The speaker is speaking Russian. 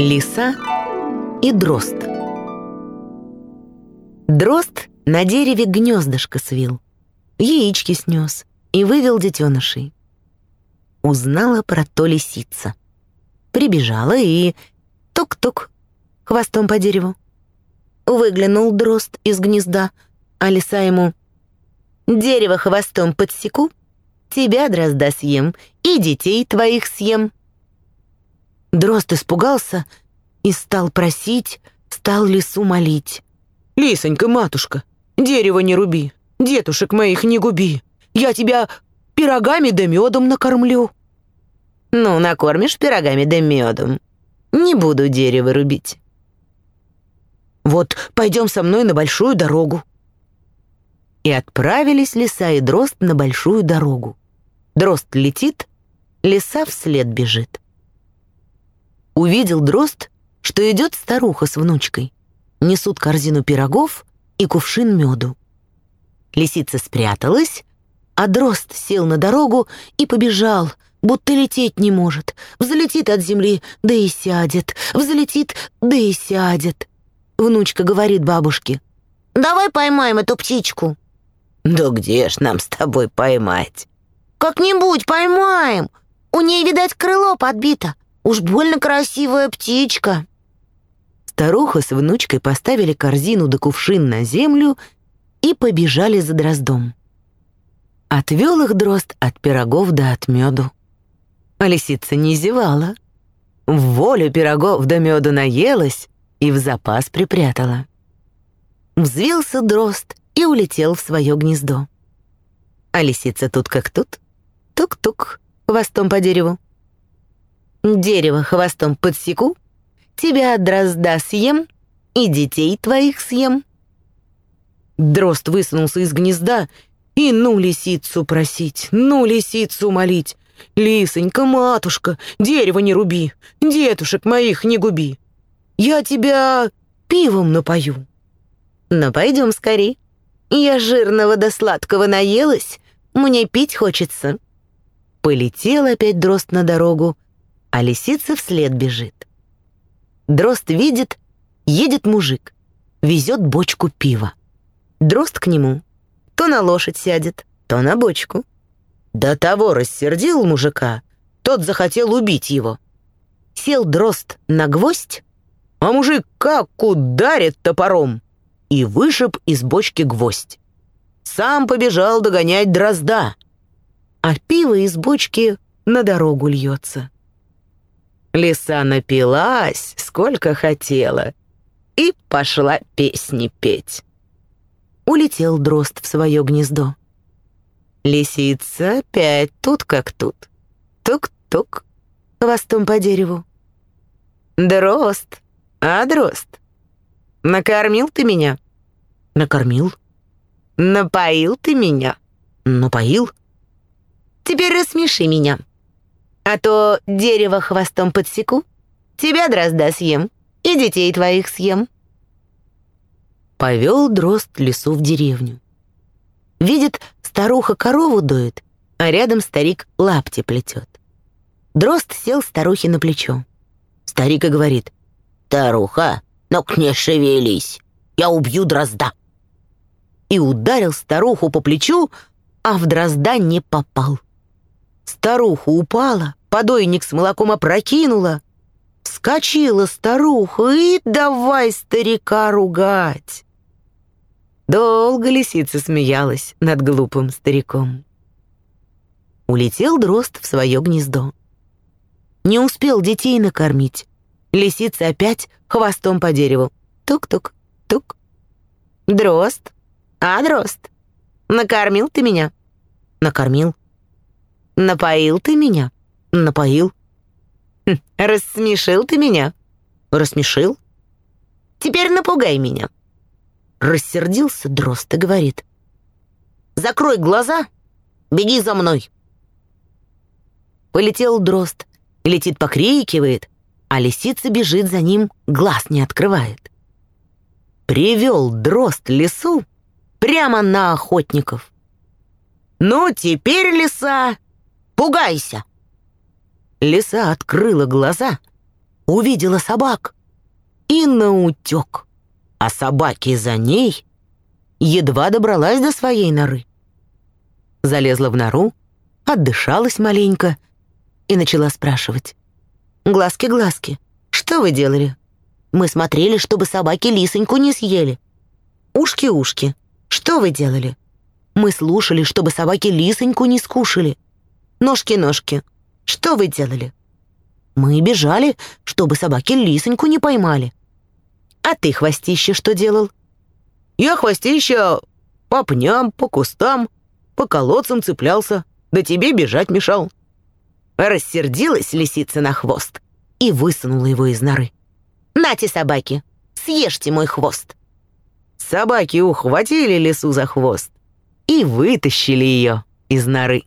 Лиса и дрозд. Дрозд на дереве гнездышко свил, яички снес и вывел детенышей. Узнала про то лисица. Прибежала и тук-тук хвостом по дереву. Выглянул дрозд из гнезда, а лиса ему «Дерево хвостом подсеку, тебя, дрозда, съем, и детей твоих съем». Дрозд испугался и стал просить, стал лису молить. «Лисонька, матушка, дерево не руби, детушек моих не губи. Я тебя пирогами да медом накормлю». «Ну, накормишь пирогами да медом. Не буду дерево рубить». «Вот пойдем со мной на большую дорогу». И отправились лиса и дрозд на большую дорогу. Дрозд летит, лиса вслед бежит. Увидел дрозд, что идет старуха с внучкой. Несут корзину пирогов и кувшин меду. Лисица спряталась, а дрозд сел на дорогу и побежал, будто лететь не может. Взлетит от земли, да и сядет, взлетит, да и сядет. Внучка говорит бабушке, «Давай поймаем эту птичку». «Да где ж нам с тобой поймать?» «Как-нибудь поймаем. У ней, видать, крыло подбито. Уж больно красивая птичка». Старуха с внучкой поставили корзину да кувшин на землю и побежали за дроздом. Отвел их дрозд от пирогов да от меду. А лисица не зевала. В волю пирогов да меду наелась и в запас припрятала. Взвился дрозд и улетел в свое гнездо. А лисица тут как тут, тук-тук, хвостом по дереву. Дерево хвостом подсеку, тебя дрозда съем и детей твоих съем. Дрозд высунулся из гнезда и ну лисицу просить, ну лисицу молить. «Лисонька, матушка, дерево не руби, детушек моих не губи. Я тебя пивом напою». «Но пойдем скорей. Я жирного да сладкого наелась, мне пить хочется». Полетел опять дрозд на дорогу, а лисица вслед бежит. Дрозд видит, едет мужик, везет бочку пива. Дрозд к нему то на лошадь сядет, то на бочку. До того рассердил мужика, тот захотел убить его. Сел дрозд на гвоздь, а мужик как ударит топором и вышиб из бочки гвоздь. Сам побежал догонять дрозда, а пиво из бочки на дорогу льется. Лиса напилась, сколько хотела, и пошла песни петь. Улетел дрозд в свое гнездо. Лисица опять тут как тут. Тук-тук, хвостом по дереву. Дрозд, а дрозд, накормил ты меня? Накормил. Напоил ты меня? Напоил. Теперь рассмеши меня. А то дерево хвостом подсеку, тебя, дрозда, съем, и детей твоих съем. Повел дрозд лесу в деревню. Видит, старуха корову доит, а рядом старик лапти плетет. Дрозд сел старухе на плечо. Старик и говорит, «Старуха, ну-ка не шевелись, я убью дрозда». И ударил старуху по плечу, а в дрозда не попал. Старуха упала, подойник с молоком опрокинула. Вскочила старуха и давай старика ругать. Долго лисица смеялась над глупым стариком. Улетел дрозд в свое гнездо. Не успел детей накормить. Лисица опять хвостом по дереву. Тук-тук, тук. Дрозд, а, дрозд, накормил ты меня? Накормил. Напоил ты меня? Напоил. Хм, рассмешил ты меня? Рассмешил. Теперь напугай меня. Рассердился дрозд и говорит. Закрой глаза, беги за мной. Полетел дрозд, летит покрикивает, а лисица бежит за ним, глаз не открывает. Привел дрозд лису прямо на охотников. «Ну, теперь, лиса, Пугайся!» Лиса открыла глаза, увидела собак и наутек. А собаки за ней едва добралась до своей норы. Залезла в нору, отдышалась маленько и начала спрашивать. «Глазки, глазки, что вы делали? Мы смотрели, чтобы собаки лисоньку не съели. Ушки, ушки, что вы делали? Мы слушали, чтобы собаки лисоньку не скушали. Ножки, ножки, что вы делали? Мы бежали, чтобы собаки лисоньку не поймали. А ты, хвостище, что делал? Я хвостище по пням, по кустам, по колодцам цеплялся, да тебе бежать мешал. Рассердилась лисица на хвост и высунула его из норы. «Нате, собаки, съешьте мой хвост!» Собаки ухватили лису за хвост и вытащили ее из норы.